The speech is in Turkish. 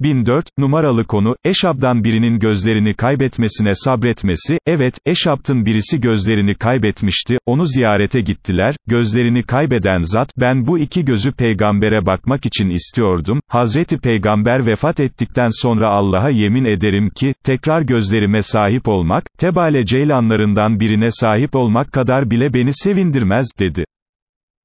1004, numaralı konu, Eşab'dan birinin gözlerini kaybetmesine sabretmesi, evet, Eşab'tın birisi gözlerini kaybetmişti, onu ziyarete gittiler, gözlerini kaybeden zat, ben bu iki gözü peygambere bakmak için istiyordum, Hazreti Peygamber vefat ettikten sonra Allah'a yemin ederim ki, tekrar gözlerime sahip olmak, Tebale ceylanlarından birine sahip olmak kadar bile beni sevindirmez, dedi.